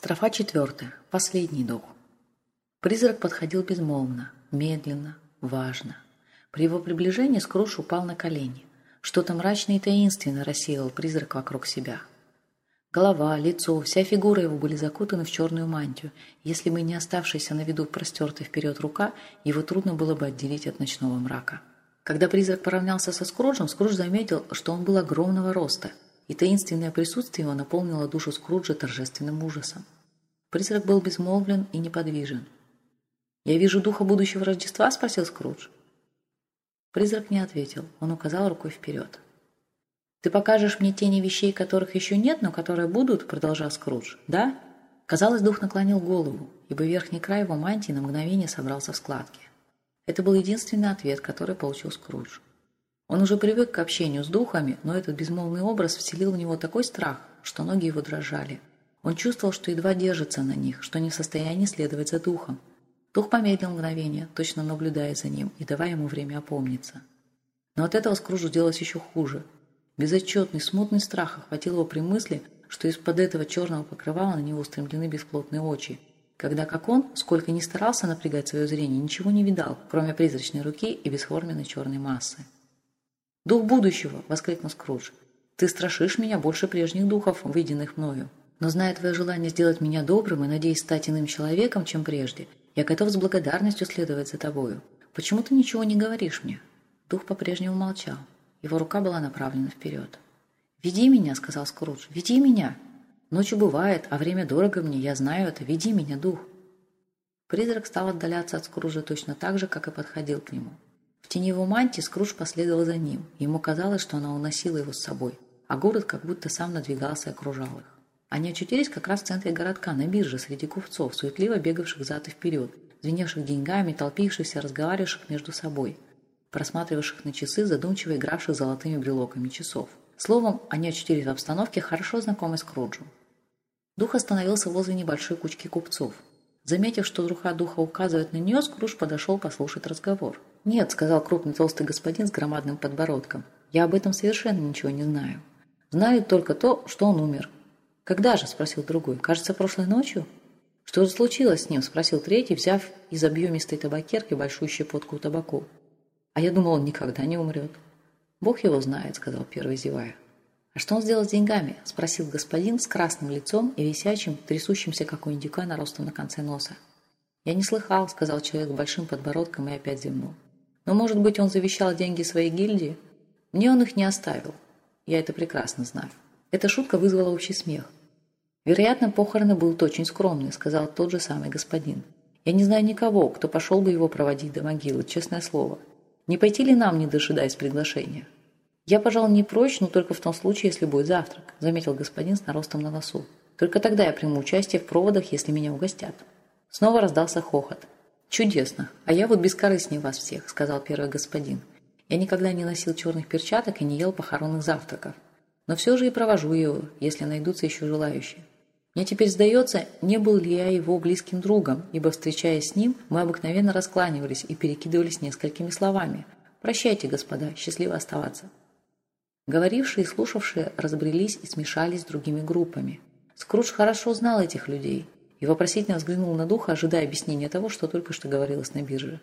Строфа четвертая. Последний дух. Призрак подходил безмолвно, медленно, важно. При его приближении Скрудж упал на колени. Что-то мрачное и таинственное рассеивал призрак вокруг себя. Голова, лицо, вся фигура его были закутаны в черную мантию. Если бы не оставшаяся на виду простертая вперед рука, его трудно было бы отделить от ночного мрака. Когда призрак поравнялся со Скруджем, Скрудж заметил, что он был огромного роста, и таинственное присутствие его наполнило душу Скруджа торжественным ужасом. Призрак был безмолвлен и неподвижен. «Я вижу духа будущего Рождества?» – спросил Скрудж. Призрак не ответил, он указал рукой вперед. «Ты покажешь мне тени вещей, которых еще нет, но которые будут?» – продолжал Скрудж. «Да?» Казалось, дух наклонил голову, ибо верхний край его мантии на мгновение собрался в складки. Это был единственный ответ, который получил Скрудж. Он уже привык к общению с духами, но этот безмолвный образ вселил в него такой страх, что ноги его дрожали. Он чувствовал, что едва держится на них, что не в состоянии следовать за духом. Дух помедлил мгновение, точно наблюдая за ним и давая ему время опомниться. Но от этого Скруджу делалось еще хуже. Безотчетный, смутный страх охватил его при мысли, что из-под этого черного покрывала на него устремлены бесплотные очи, когда как он, сколько ни старался напрягать свое зрение, ничего не видал, кроме призрачной руки и бесформенной черной массы. «Дух будущего!» — воскликнул Скрудж. «Ты страшишь меня больше прежних духов, виденных мною. Но зная твое желание сделать меня добрым и надеясь стать иным человеком, чем прежде, я готов с благодарностью следовать за тобою. Почему ты ничего не говоришь мне?» Дух по-прежнему молчал. Его рука была направлена вперед. «Веди меня!» — сказал Скрудж. «Веди меня!» Ночью бывает, а время дорого мне, я знаю это. Веди меня, дух. Призрак стал отдаляться от Скружа точно так же, как и подходил к нему. В тени его мантии Скрудж последовал за ним. Ему казалось, что она уносила его с собой, а город как будто сам надвигался и окружал их. Они очутились как раз в центре городка, на бирже, среди купцов, суетливо бегавших зад и вперед, звеневших деньгами, толпившихся, разговаривавших между собой, просматривавших на часы, задумчиво игравших золотыми брелоками часов. Словом, они очутились в обстановке, хорошо знакомой Скруджу. Дух остановился возле небольшой кучки купцов. Заметив, что рука духа указывает на нее, Скрудж подошел послушать разговор. «Нет», — сказал крупный толстый господин с громадным подбородком, — «я об этом совершенно ничего не знаю. Знаю только то, что он умер». «Когда же?» — спросил другой. «Кажется, прошлой ночью?» «Что же случилось с ним?» — спросил третий, взяв из объемистой табакерки большую щепотку табаку. «А я думал, он никогда не умрет». «Бог его знает», — сказал первый, зевая. «А что он сделал с деньгами?» – спросил господин с красным лицом и висячим, трясущимся, как у индюка, наростом на конце носа. «Я не слыхал», – сказал человек с большим подбородком и опять зевнул. «Но, может быть, он завещал деньги своей гильдии? Мне он их не оставил. Я это прекрасно знаю». Эта шутка вызвала общий смех. «Вероятно, похороны будут очень скромные», – сказал тот же самый господин. «Я не знаю никого, кто пошел бы его проводить до могилы, честное слово. Не пойти ли нам, не дожидаясь приглашения?» «Я, пожалуй, не прочь, но только в том случае, если будет завтрак», заметил господин с наростом на носу. «Только тогда я приму участие в проводах, если меня угостят». Снова раздался хохот. «Чудесно! А я вот бескорыстнее вас всех», сказал первый господин. «Я никогда не носил черных перчаток и не ел похоронных завтраков. Но все же и провожу его, если найдутся еще желающие. Мне теперь сдается, не был ли я его близким другом, ибо, встречаясь с ним, мы обыкновенно раскланивались и перекидывались несколькими словами. Прощайте, господа, счастливо оставаться. Говорившие и слушавшие разбрелись и смешались с другими группами. Скрудж хорошо знал этих людей и вопросительно взглянул на духа, ожидая объяснения того, что только что говорилось на бирже.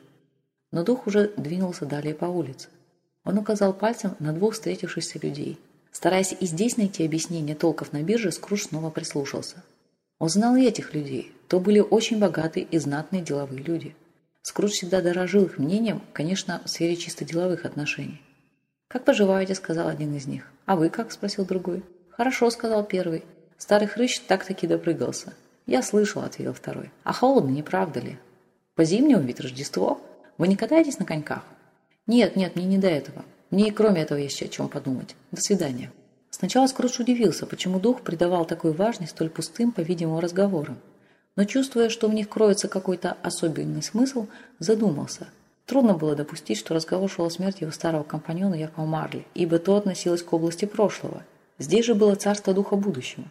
Но дух уже двинулся далее по улице. Он указал пальцем на двух встретившихся людей. Стараясь и здесь найти объяснение толков на бирже, Скрудж снова прислушался. Он знал и этих людей. То были очень богатые и знатные деловые люди. Скрудж всегда дорожил их мнением, конечно, в сфере чисто деловых отношений. «Как поживаете?» – сказал один из них. «А вы как?» – спросил другой. «Хорошо», – сказал первый. Старый хрыщ так-таки допрыгался. «Я слышал», – ответил второй. «А холодно, не правда ли?» «По-зимнему ведь Рождество. Вы не катаетесь на коньках?» «Нет, нет, мне не до этого. Мне и кроме этого есть о чем подумать. До свидания». Сначала Скрудж удивился, почему дух придавал такую важность столь пустым, по-видимому, разговорам. Но чувствуя, что в них кроется какой-то особенный смысл, задумался – Трудно было допустить, что разговор шел о смерти его старого компаньона Якова Марли, ибо то относилось к области прошлого. Здесь же было царство духа будущего.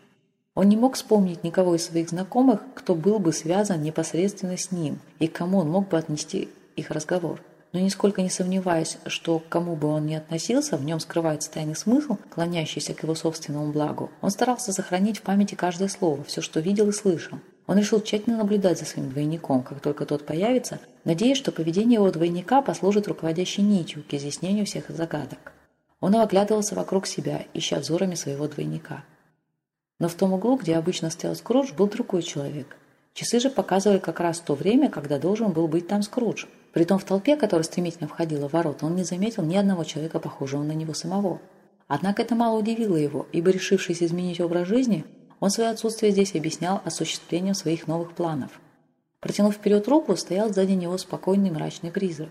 Он не мог вспомнить никого из своих знакомых, кто был бы связан непосредственно с ним и кому он мог бы отнести их разговор. но нисколько не сомневаясь, что к кому бы он ни относился, в нем скрывается тайный смысл, клонящийся к его собственному благу, он старался сохранить в памяти каждое слово, все, что видел и слышал. Он решил тщательно наблюдать за своим двойником, как только тот появится, надеясь, что поведение его двойника послужит руководящей нитью к изъяснению всех загадок. Он оглядывался вокруг себя, ища взорами своего двойника. Но в том углу, где обычно стоял Скрудж, был другой человек. Часы же показывали как раз то время, когда должен был быть там Скрудж. Притом в толпе, которая стремительно входила в ворота, он не заметил ни одного человека, похожего на него самого. Однако это мало удивило его, ибо, решившись изменить образ жизни, он свое отсутствие здесь объяснял осуществлением своих новых планов. Протянув вперед руку, стоял сзади него спокойный мрачный призрак.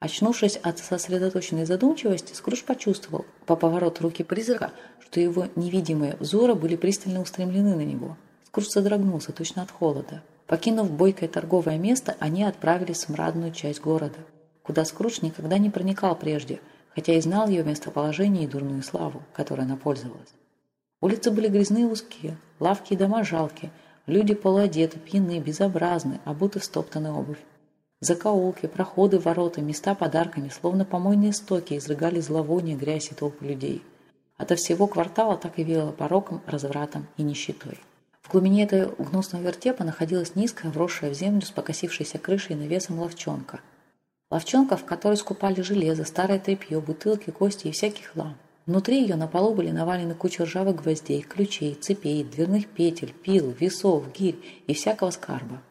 Очнувшись от сосредоточенной задумчивости, Скрудж почувствовал по повороту руки призрака, что его невидимые взоры были пристально устремлены на него. Скрудж содрогнулся точно от холода. Покинув бойкое торговое место, они отправились в мрадную часть города, куда Скрудж никогда не проникал прежде, хотя и знал ее местоположение и дурную славу, которой она пользовалась. Улицы были грязные и узкие, лавки и дома жалкие, люди полуодеты, пьяны, безобразны, обуты в стоптанную обувь. Закоулки, проходы, ворота, места подарками, словно помойные стоки, изрыгали зловоние, грязь и толпы людей. Ото всего квартала так и веяло пороком, развратом и нищетой. В глубине этой гнусного вертепа находилась низкая, вросшая в землю с покосившейся крышей и навесом ловчонка. Ловчонка, в которой скупали железо, старое тряпье, бутылки, кости и всякий хлам. Внутри ее на полу были навалены куча ржавых гвоздей, ключей, цепей, дверных петель, пил, весов, гирь и всякого скарба.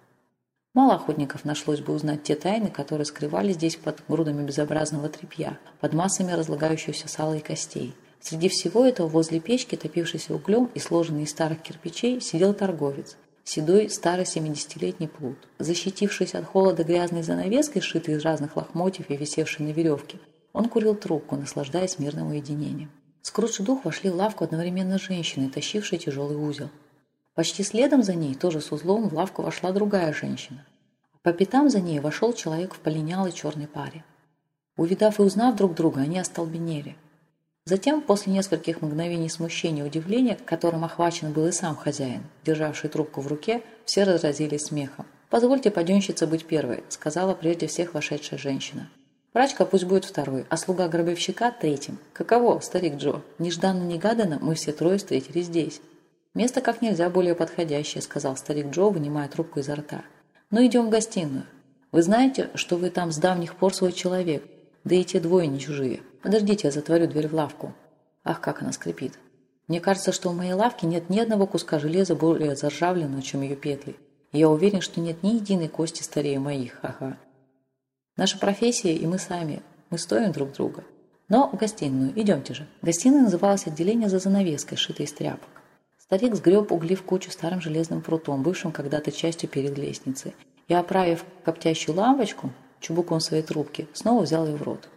Мало охотников нашлось бы узнать те тайны, которые скрывались здесь под грудами безобразного тряпья, под массами разлагающегося сала и костей – Среди всего этого возле печки, топившейся углем и сложенной из старых кирпичей, сидел торговец, седой старый семидесятилетний плут. Защитившись от холода грязной занавеской, сшитой из разных лохмотьев и висевшей на веревке, он курил трубку, наслаждаясь мирным уединением. Скрудж и дух вошли в лавку одновременно с женщиной, тащившей тяжелый узел. Почти следом за ней, тоже с узлом, в лавку вошла другая женщина. По пятам за ней вошел человек в полинялой черной паре. Увидав и узнав друг друга, они остолбенели – Затем, после нескольких мгновений смущения и удивления, которым охвачен был и сам хозяин, державший трубку в руке, все разразились смехом. «Позвольте паденщице быть первой», — сказала прежде всех вошедшая женщина. «Прачка пусть будет второй, а слуга гробовщика — третьим. Каково, старик Джо? Нежданно-негаданно мы все трое встретились здесь». «Место как нельзя более подходящее», — сказал старик Джо, вынимая трубку изо рта. «Ну, идем в гостиную. Вы знаете, что вы там с давних пор свой человек, да и те двое не чужие. Подождите, я затворю дверь в лавку. Ах, как она скрипит. Мне кажется, что в моей лавке нет ни одного куска железа более заржавленного, чем ее петли. Я уверен, что нет ни единой кости старее моих. Ага. Наша профессия и мы сами. Мы стоим друг друга. Но в гостиную. Идемте же. Гостиная называлась отделение за занавеской, сшитой из тряпок. Старик сгреб угли в кучу старым железным прутом, бывшим когда-то частью перед лестницей, и, оправив коптящую лампочку, чубуком своей трубки, снова взял ее в рот.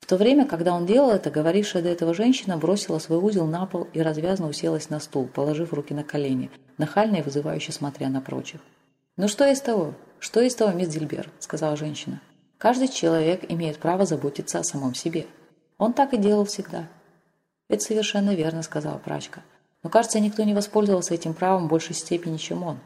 В то время, когда он делал это, говорившая до этого женщина бросила свой узел на пол и развязно уселась на стул, положив руки на колени, нахально и вызывающе смотря на прочих. «Ну что из того? Что из того, мисс Дильбер?» – сказала женщина. «Каждый человек имеет право заботиться о самом себе. Он так и делал всегда». «Это совершенно верно», – сказала прачка. «Но, кажется, никто не воспользовался этим правом в большей степени, чем он».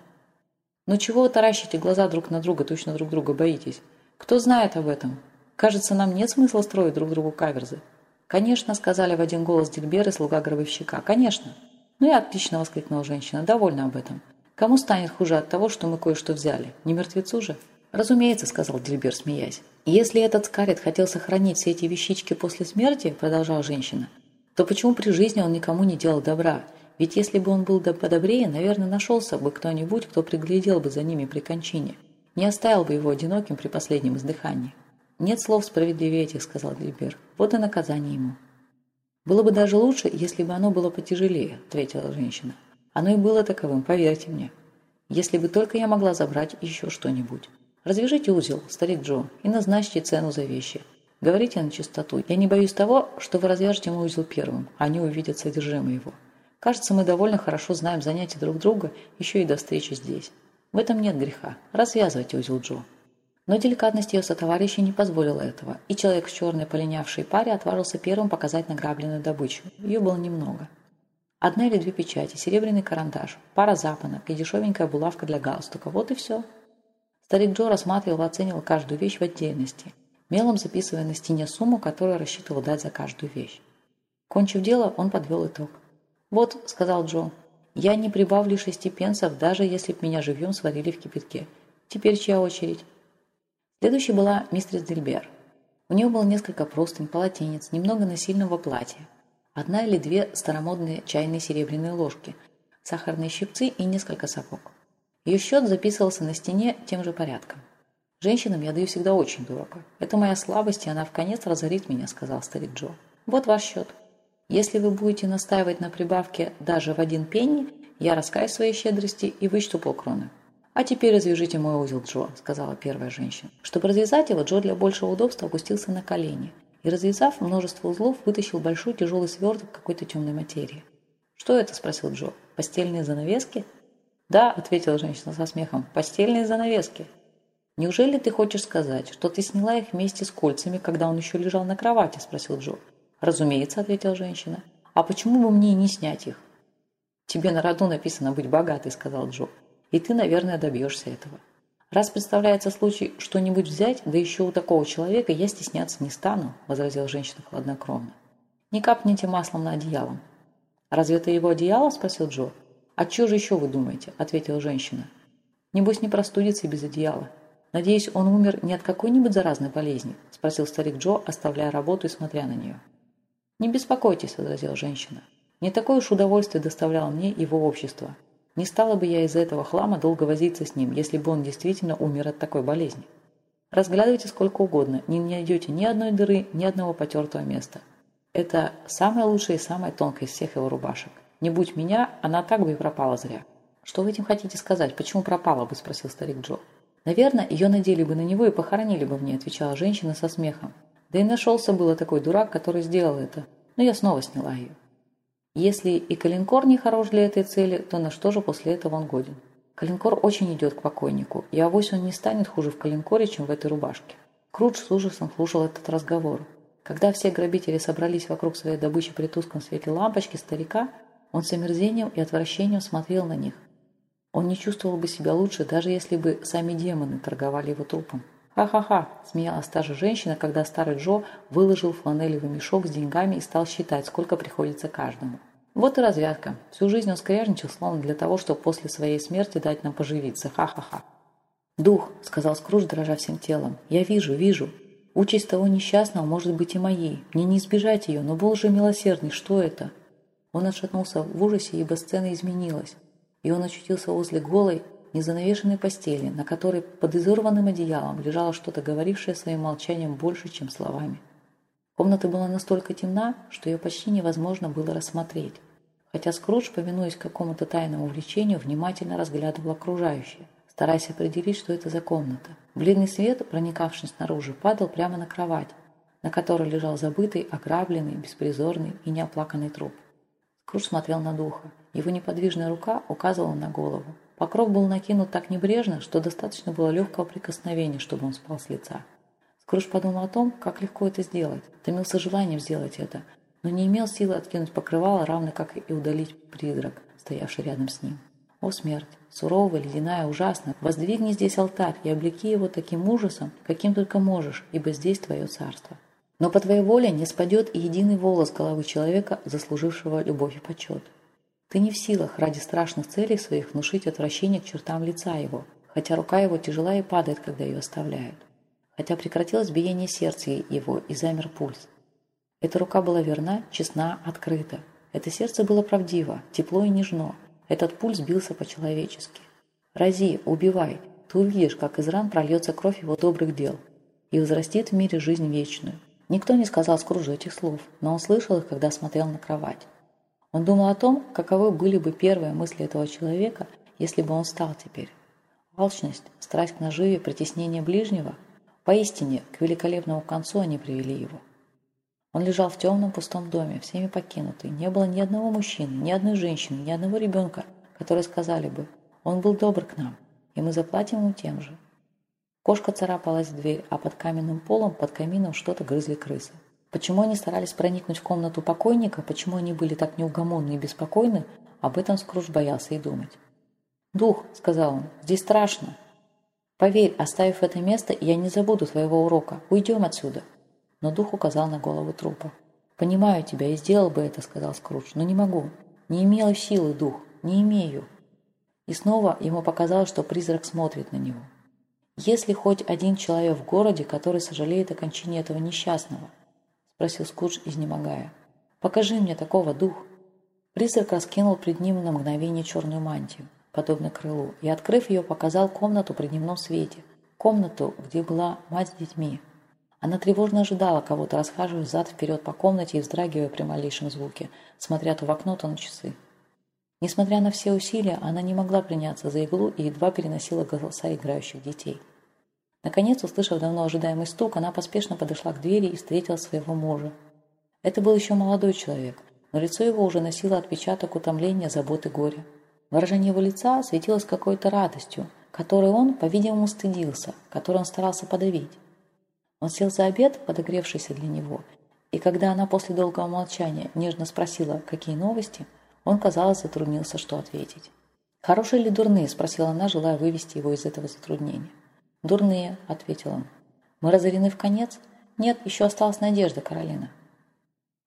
«Ну чего вы таращите глаза друг на друга, точно друг друга боитесь? Кто знает об этом? Кажется, нам нет смысла строить друг другу каверзы. Конечно, сказали в один голос Дильбер и слуга гробовщика. Конечно. Ну и отлично, воскликнула женщина. Довольна об этом. Кому станет хуже от того, что мы кое-что взяли? Не мертвецу же? Разумеется, сказал Дильбер, смеясь. Если этот Скарет хотел сохранить все эти вещички после смерти, продолжала женщина, то почему при жизни он никому не делал добра? Ведь если бы он был подобрее, наверное, нашелся бы кто-нибудь, кто приглядел бы за ними при кончине не оставил бы его одиноким при последнем издыхании. «Нет слов справедливее этих», — сказал Дильбер. «Вот и наказание ему». «Было бы даже лучше, если бы оно было потяжелее», — ответила женщина. «Оно и было таковым, поверьте мне. Если бы только я могла забрать еще что-нибудь. Развяжите узел, старик Джо, и назначьте цену за вещи. Говорите на чистоту. Я не боюсь того, что вы развяжете мой узел первым, а они увидят содержимое его. Кажется, мы довольно хорошо знаем занятия друг друга еще и до встречи здесь». В этом нет греха. Развязывайте узел Джо. Но деликатность ее сотоварища не позволила этого, и человек в черной полинявшей паре отважился первым показать награбленную добычу. Ее было немного. Одна или две печати, серебряный карандаш, пара запонок и дешевенькая булавка для галстука. Вот и все. Старик Джо рассматривал и оценивал каждую вещь в отдельности. мелом записывая на стене сумму, которую рассчитывал дать за каждую вещь. Кончив дело, он подвел итог. «Вот», — сказал Джо, — «я не прибавлю шести пенсов, даже если б меня живьем сварили в кипятке. Теперь чья очередь?» Следующей была мистерс Дельбер. У нее было несколько простынь, полотенец, немного насильного платья, одна или две старомодные чайные серебряные ложки, сахарные щипцы и несколько сапог. Ее счет записывался на стене тем же порядком. «Женщинам я даю всегда очень дорого. Это моя слабость, и она в конец разорит меня», — сказал старик Джо. «Вот ваш счет. Если вы будете настаивать на прибавке даже в один пенни, я раскаюсь в своей щедрости и вычту полкроны». «А теперь развяжите мой узел, Джо», — сказала первая женщина. Чтобы развязать его, Джо для большего удобства опустился на колени и, развязав множество узлов, вытащил большой тяжелый сверток какой-то темной материи. «Что это?» – спросил Джо. «Постельные занавески?» «Да», – ответила женщина со смехом, – «постельные занавески». «Неужели ты хочешь сказать, что ты сняла их вместе с кольцами, когда он еще лежал на кровати?» – спросил Джо. «Разумеется», – ответила женщина. «А почему бы мне не снять их?» «Тебе на роду написано быть богатой», – сказал Джо. И ты, наверное, добьешься этого. Раз представляется случай что-нибудь взять, да еще у такого человека, я стесняться не стану, возразила женщина хладнокровно. Не капните маслом на одеялом. Разве это его одеяло? спросил Джо. А что же еще вы думаете? ответила женщина. Небось не простудится без одеяла. Надеюсь, он умер не от какой-нибудь заразной болезни? спросил старик Джо, оставляя работу и смотря на нее. Не беспокойтесь, возразила женщина. Не такое уж удовольствие доставляло мне его общество. Не стала бы я из-за этого хлама долго возиться с ним, если бы он действительно умер от такой болезни. Разглядывайте сколько угодно, не найдете ни одной дыры, ни одного потертого места. Это самая лучшая и самая тонкая из всех его рубашек. Не будь меня, она так бы и пропала зря. «Что вы этим хотите сказать? Почему пропала бы?» – спросил старик Джо. «Наверное, ее надели бы на него и похоронили бы в ней», – отвечала женщина со смехом. «Да и нашелся было такой дурак, который сделал это. Но я снова сняла ее». Если и калинкор не хорош для этой цели, то на что же после этого он годен? Калинкор очень идет к покойнику, и авось он не станет хуже в калинкоре, чем в этой рубашке. Крудж с ужасом слушал этот разговор. Когда все грабители собрались вокруг своей добычи при тусклом свете лампочки старика, он с омерзением и отвращением смотрел на них. Он не чувствовал бы себя лучше, даже если бы сами демоны торговали его трупом. «Ха-ха-ха!» – смеялась та же женщина, когда старый Джо выложил фланелевый мешок с деньгами и стал считать, сколько приходится каждому. Вот и развязка. Всю жизнь он скряжничал, словно для того, чтобы после своей смерти дать нам поживиться. Ха-ха-ха. «Дух», – сказал Скрудж, дрожа всем телом, – «я вижу, вижу. Участь того несчастного может быть и моей. Мне не избежать ее, но Бог же милосердный, что это?» Он отшатнулся в ужасе, ибо сцена изменилась, и он очутился возле голой, незанавешенной постели, на которой под изорванным одеялом лежало что-то, говорившее своим молчанием больше, чем словами. Комната была настолько темна, что ее почти невозможно было рассмотреть, хотя Скрудж, повинуясь какому-то тайному увлечению, внимательно разглядывал окружающее, стараясь определить, что это за комната. Бледный свет, проникавший снаружи, падал прямо на кровать, на которой лежал забытый, ограбленный, беспризорный и неоплаканный труп. Скрудж смотрел на духа. Его неподвижная рука указывала на голову. Покров был накинут так небрежно, что достаточно было легкого прикосновения, чтобы он спал с лица. Скрудж подумал о том, как легко это сделать. Томился желанием сделать это, но не имел силы откинуть покрывало, равно как и удалить призрак, стоявший рядом с ним. О, смерть! Суровая, ледяная, ужасная! Воздвигни здесь алтарь и облеки его таким ужасом, каким только можешь, ибо здесь твое царство. Но по твоей воле не спадет и единый волос головы человека, заслужившего любовь и почет. Ты не в силах ради страшных целей своих внушить отвращение к чертам лица его, хотя рука его тяжела и падает, когда ее оставляют. Хотя прекратилось биение сердца его и замер пульс. Эта рука была верна, честна, открыта. Это сердце было правдиво, тепло и нежно. Этот пульс бился по-человечески. «Рази, убивай, ты увидишь, как из ран прольется кровь его добрых дел и возрастет в мире жизнь вечную». Никто не сказал Скружу этих слов, но он слышал их, когда смотрел на кровать. Он думал о том, каковы были бы первые мысли этого человека, если бы он стал теперь. Алчность, страсть к наживе, притеснение ближнего – поистине, к великолепному концу они привели его. Он лежал в темном пустом доме, всеми покинутый. Не было ни одного мужчины, ни одной женщины, ни одного ребенка, которые сказали бы «Он был добр к нам, и мы заплатим ему тем же». Кошка царапалась в дверь, а под каменным полом, под камином что-то грызли крысы. Почему они старались проникнуть в комнату покойника, почему они были так неугомонны и беспокойны, об этом Скрудж боялся и думать. «Дух», — сказал он, — «здесь страшно». Поверь, оставив это место, я не забуду твоего урока. Уйдем отсюда. Но дух указал на голову трупа. «Понимаю тебя и сделал бы это», — сказал Скрудж, — «но не могу. Не имела силы дух. Не имею». И снова ему показалось, что призрак смотрит на него. «Есть ли хоть один человек в городе, который сожалеет о кончине этого несчастного?» — спросил Скрудж, изнемогая. «Покажи мне такого, дух». Призрак раскинул пред ним на мгновение черную мантию, подобно крылу, и, открыв ее, показал комнату при дневном свете, комнату, где была мать с детьми. Она тревожно ожидала кого-то, расхаживая взад-вперед по комнате и вздрагивая при малейшем звуке, смотря то в окно, то на часы. Несмотря на все усилия, она не могла приняться за иглу и едва переносила голоса играющих детей. Наконец, услышав давно ожидаемый стук, она поспешно подошла к двери и встретила своего мужа. Это был еще молодой человек, но лицо его уже носило отпечаток утомления, заботы, горя. Выражение его лица светилось какой-то радостью, которой он, по-видимому, стыдился, которую он старался подавить. Он сел за обед, подогревшийся для него, и когда она после долгого молчания нежно спросила, какие новости – он, казалось, затруднился, что ответить. «Хорошие или дурные?» – спросила она, желая вывести его из этого затруднения. «Дурные», – ответил он. «Мы разорены в конец?» «Нет, еще осталась надежда, Каролина».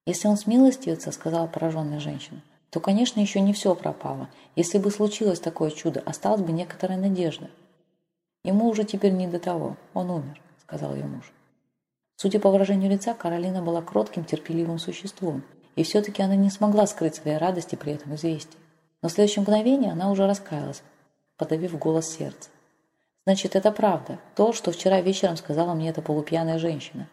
«Если он смилостивится», – сказала пораженная женщина, – «то, конечно, еще не все пропало. Если бы случилось такое чудо, осталась бы некоторая надежда». «Ему уже теперь не до того. Он умер», – сказал ее муж. Судя по выражению лица, Каролина была кротким, терпеливым существом, и все-таки она не смогла скрыть своей радости при этом известии. Но в следующее мгновение она уже раскаялась, подавив голос сердца. «Значит, это правда. То, что вчера вечером сказала мне эта полупьяная женщина.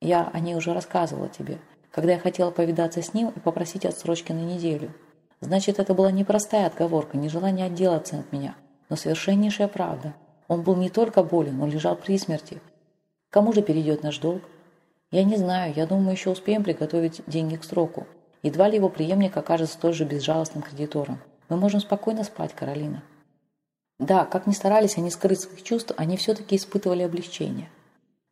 Я о ней уже рассказывала тебе, когда я хотела повидаться с ним и попросить отсрочки на неделю. Значит, это была не простая отговорка, не желание отделаться от меня, но совершеннейшая правда. Он был не только болен, он лежал при смерти. Кому же перейдет наш долг? Я не знаю, я думаю, еще успеем приготовить деньги к сроку. Едва ли его преемник окажется столь же безжалостным кредитором. Мы можем спокойно спать, Каролина. Да, как ни старались они скрыть своих чувств, они все-таки испытывали облегчение.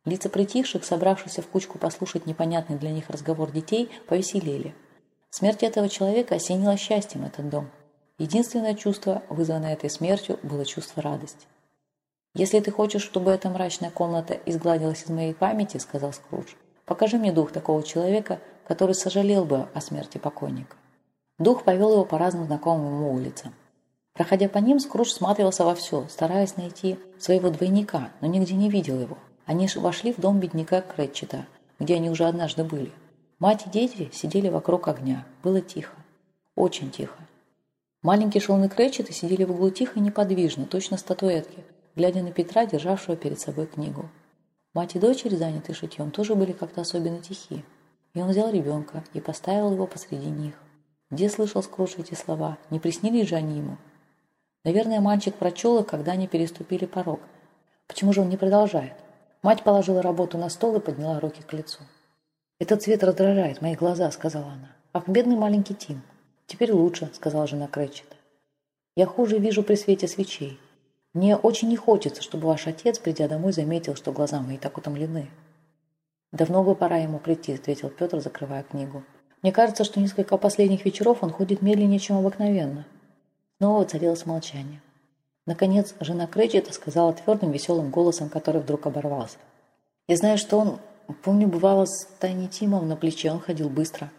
Лица притихших, собравшихся в кучку послушать непонятный для них разговор детей, повеселели. Смерть этого человека осенила счастьем этот дом. Единственное чувство, вызванное этой смертью, было чувство радости. «Если ты хочешь, чтобы эта мрачная комната изгладилась из моей памяти, — сказал Скрудж, Покажи мне дух такого человека, который сожалел бы о смерти покойника. Дух повел его по разным знакомым ему улицам. Проходя по ним, Скрудж всматривался во все, стараясь найти своего двойника, но нигде не видел его. Они вошли в дом бедняка Крэтчета, где они уже однажды были. Мать и дети сидели вокруг огня. Было тихо. Очень тихо. Маленькие шелны Крэтчета сидели в углу тихо и неподвижно, точно статуэтки, глядя на Петра, державшего перед собой книгу. Мать и дочери, занятые шитьем, тоже были как-то особенно тихи. И он взял ребенка и поставил его посреди них. Где слышал Скрудж эти слова? Не приснились же они ему? Наверное, мальчик прочел их, когда они переступили порог. Почему же он не продолжает? Мать положила работу на стол и подняла руки к лицу. «Этот цвет раздражает мои глаза», — сказала она. «Ах, бедный маленький Тим». «Теперь лучше», — сказала жена Крэтчета. «Я хуже вижу при свете свечей. Мне очень не хочется, чтобы ваш отец, придя домой, заметил, что глаза мои так утомлены. Давно бы пора ему прийти, ответил Петр, закрывая книгу. Мне кажется, что несколько последних вечеров он ходит медленнее, чем обыкновенно. Снова царилось молчание. Наконец, жена Кречета сказала твердым, веселым голосом, который вдруг оборвался. «Я знаю, что он... Помню, бывало, с Таней Тимом на плече он ходил быстро».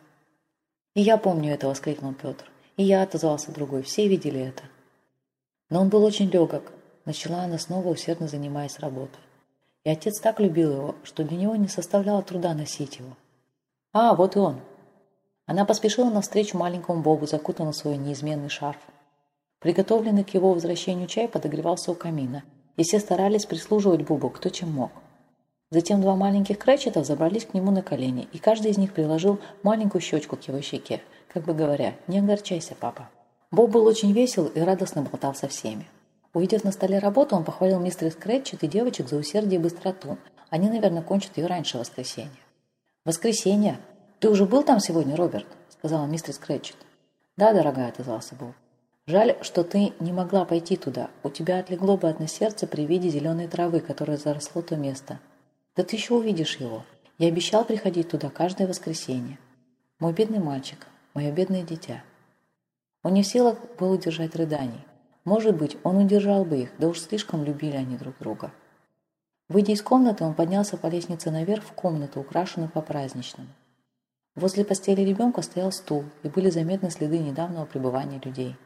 «И я помню это!» — воскликнул Петр. «И я!» — отозвался другой. «Все видели это». Но он был очень легок, начала она снова усердно занимаясь работой. И отец так любил его, что для него не составляло труда носить его. «А, вот и он!» Она поспешила навстречу маленькому Бобу, закутанному в свой неизменный шарф. Приготовленный к его возвращению чай подогревался у камина, и все старались прислуживать Бубу, кто чем мог. Затем два маленьких кречетов забрались к нему на колени, и каждый из них приложил маленькую щечку к его щеке, как бы говоря, «Не огорчайся, папа». Боб был очень весел и радостно болтал со всеми. Увидев на столе работу, он похвалил мистерис Крэтчет и девочек за усердие и быстроту. Они, наверное, кончат ее раньше воскресенья. «Воскресенье? Ты уже был там сегодня, Роберт?» – сказала мистерис Крэтчет. «Да, дорогая», – отозвался Боб. «Жаль, что ты не могла пойти туда. У тебя отлегло бы одно сердце при виде зеленой травы, которая заросло то место. Да ты еще увидишь его. Я обещал приходить туда каждое воскресенье. Мой бедный мальчик, мое бедное дитя». Он не в силах был удержать рыданий. Может быть, он удержал бы их, да уж слишком любили они друг друга. Выйдя из комнаты, он поднялся по лестнице наверх в комнату, украшенную по-праздничному. Возле постели ребенка стоял стул, и были заметны следы недавнего пребывания людей.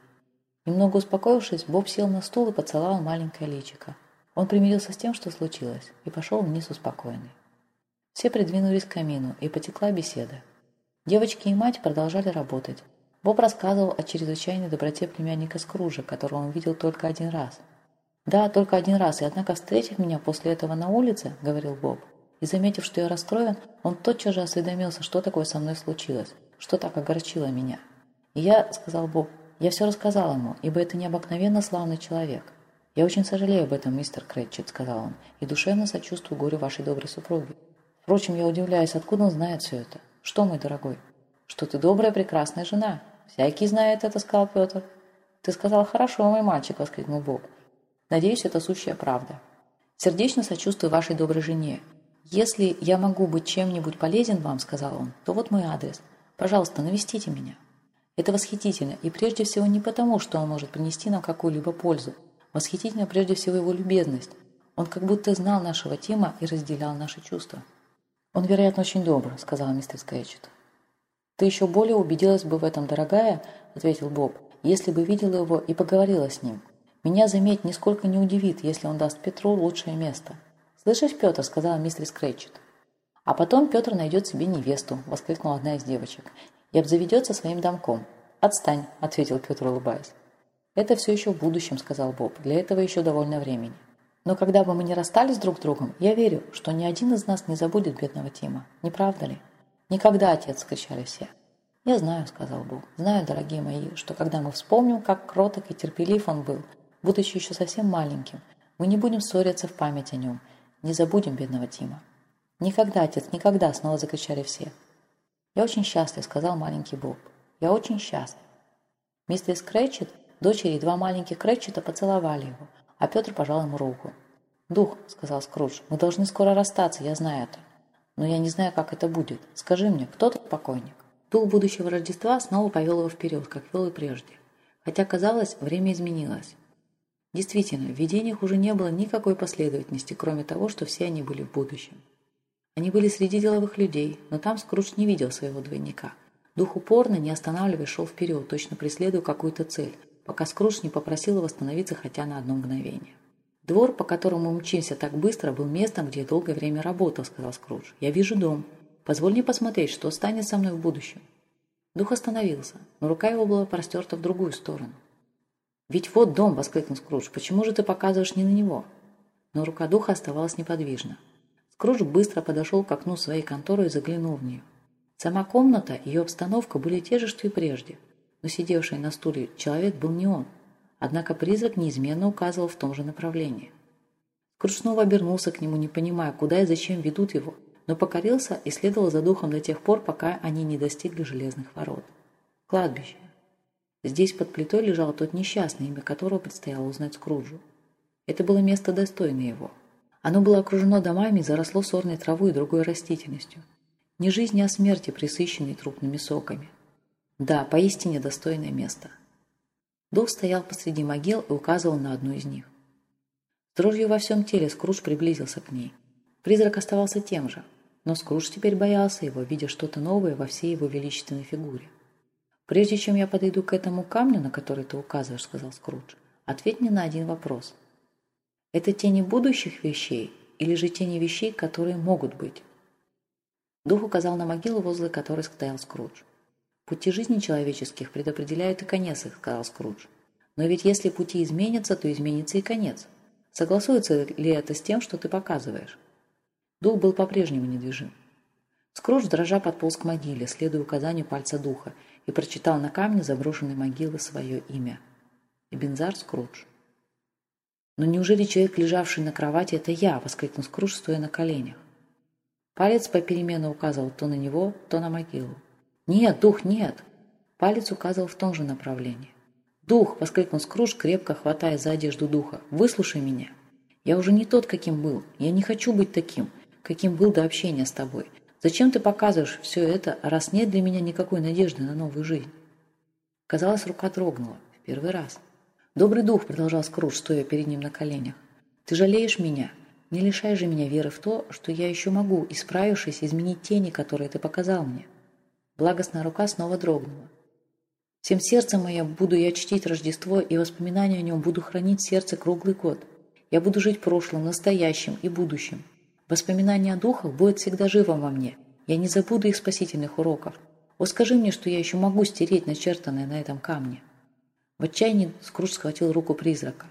Немного успокоившись, Боб сел на стул и поцеловал маленькое личико. Он примирился с тем, что случилось, и пошел вниз успокоенный. Все придвинулись к камину, и потекла беседа. Девочки и мать продолжали работать. Боб рассказывал о чрезвычайной доброте племянника Скружа, которого он видел только один раз. «Да, только один раз, и однако встретив меня после этого на улице, — говорил Боб, — и заметив, что я расстроен, он тотчас же осведомился, что такое со мной случилось, что так огорчило меня. И я, — сказал Боб, — я все рассказал ему, ибо это необыкновенно славный человек. «Я очень сожалею об этом, мистер Крэтчет», — сказал он, «и душевно сочувствую горю вашей доброй супруги. Впрочем, я удивляюсь, откуда он знает все это? Что, мой дорогой? Что ты добрая, прекрасная жена. Всякий знает это», — сказал Петр. «Ты сказал хорошо, мой мальчик», — воскликнул Боб. «Надеюсь, это сущая правда. Сердечно сочувствую вашей доброй жене. Если я могу быть чем-нибудь полезен вам, — сказал он, — то вот мой адрес. Пожалуйста, навестите меня. Это восхитительно, и прежде всего не потому, что он может принести нам какую-либо пользу, Восхитительна прежде всего его любезность. Он как будто знал нашего Тима и разделял наши чувства. «Он, вероятно, очень добр», — сказала мистер Скретчет. «Ты еще более убедилась бы в этом, дорогая», — ответил Боб, «если бы видела его и поговорила с ним. Меня, заметь, нисколько не удивит, если он даст Петру лучшее место». «Слышишь, Петр?» — сказала мистер Скретчет. «А потом Петр найдет себе невесту», — воскликнула одна из девочек, «и обзаведется своим домком». «Отстань», — ответил Петр, улыбаясь. «Это все еще в будущем», — сказал Боб. «Для этого еще довольно времени. Но когда бы мы не расстались друг с другом, я верю, что ни один из нас не забудет бедного Тима. Не правда ли?» «Никогда, отец!» — кричали все. «Я знаю», — сказал Бог. «Знаю, дорогие мои, что когда мы вспомним, как кроток и терпелив он был, будучи еще совсем маленьким, мы не будем ссориться в память о нем, не забудем бедного Тима». «Никогда, отец, никогда!» — снова закричали все. «Я очень счастлив», — сказал маленький Боб. «Я очень счастлив». Мистер Скретчет Дочери и два маленьких Крэтчета поцеловали его, а Петр пожал ему руку. «Дух», — сказал Скрудж, — «мы должны скоро расстаться, я знаю это. Но я не знаю, как это будет. Скажи мне, кто тут покойник?» Дух будущего Рождества снова повел его вперед, как вел и прежде. Хотя, казалось, время изменилось. Действительно, в видениях уже не было никакой последовательности, кроме того, что все они были в будущем. Они были среди деловых людей, но там Скрудж не видел своего двойника. Дух упорно, не останавливаясь, шел вперед, точно преследуя какую-то цель, пока Скрудж не попросил его остановиться хотя на одно мгновение. «Двор, по которому мы мчимся так быстро, был местом, где я долгое время работал», — сказал Скрудж. «Я вижу дом. Позволь мне посмотреть, что станет со мной в будущем». Дух остановился, но рука его была простерта в другую сторону. «Ведь вот дом!» — воскликнул Скрудж. «Почему же ты показываешь не на него?» Но рука духа оставалась неподвижна. Скрудж быстро подошел к окну своей конторы и заглянул в нее. Сама комната и ее обстановка были те же, что и прежде но сидевший на стуле человек был не он. Однако призрак неизменно указывал в том же направлении. Скрудж снова обернулся к нему, не понимая, куда и зачем ведут его, но покорился и следовал за духом до тех пор, пока они не достигли железных ворот. Кладбище. Здесь под плитой лежал тот несчастный, имя которого предстояло узнать Скруджу. Это было место достойное его. Оно было окружено домами и заросло сорной травой и другой растительностью. Не жизни, а смерти, присыщенной трупными соками. Да, поистине достойное место. Дух стоял посреди могил и указывал на одну из них. С дрожью во всем теле Скрудж приблизился к ней. Призрак оставался тем же, но Скрудж теперь боялся его, видя что-то новое во всей его величественной фигуре. «Прежде чем я подойду к этому камню, на который ты указываешь, — сказал Скрудж, — ответь мне на один вопрос. Это тени будущих вещей или же тени вещей, которые могут быть?» Дух указал на могилу, возле которой стоял Скрудж. «Пути жизни человеческих предопределяют и конец их», — сказал Скрудж. «Но ведь если пути изменятся, то изменится и конец. Согласуется ли это с тем, что ты показываешь?» Дух был по-прежнему недвижим. Скрудж дрожа подполз к могиле, следуя указанию пальца духа, и прочитал на камне заброшенной могилы свое имя. Эбензар Скрудж. «Но неужели человек, лежавший на кровати, это я?» — воскликнул Скрудж, стоя на коленях. Палец попеременно указывал то на него, то на могилу. «Нет, дух, нет!» Палец указывал в том же направлении. «Дух!» – воскликнул Скрудж, крепко хватая за одежду духа. «Выслушай меня! Я уже не тот, каким был. Я не хочу быть таким, каким был до общения с тобой. Зачем ты показываешь все это, раз нет для меня никакой надежды на новую жизнь?» Казалось, рука дрогнула. В первый раз. «Добрый дух», — продолжал Скрудж, стоя перед ним на коленях. «Ты жалеешь меня? Не лишай же меня веры в то, что я еще могу, исправившись, изменить тени, которые ты показал мне». Благостная рука снова дрогнула. «Всем сердцем моим буду я чтить Рождество, и воспоминания о нем буду хранить в сердце круглый год. Я буду жить прошлым, настоящим и будущим. Воспоминания о духах будут всегда живы во мне. Я не забуду их спасительных уроков. О, скажи мне, что я еще могу стереть начертанное на этом камне». В отчаянии Скрудж схватил руку призрака.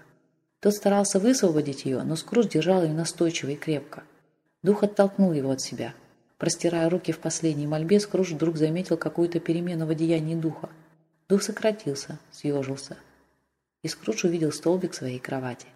Тот старался высвободить ее, но Скрудж держал ее настойчиво и крепко. Дух оттолкнул его от себя. Простирая руки в последней мольбе, Скрудж вдруг заметил какую-то перемену в одеянии духа. Дух сократился, съежился. И Скрудж увидел столбик своей кровати.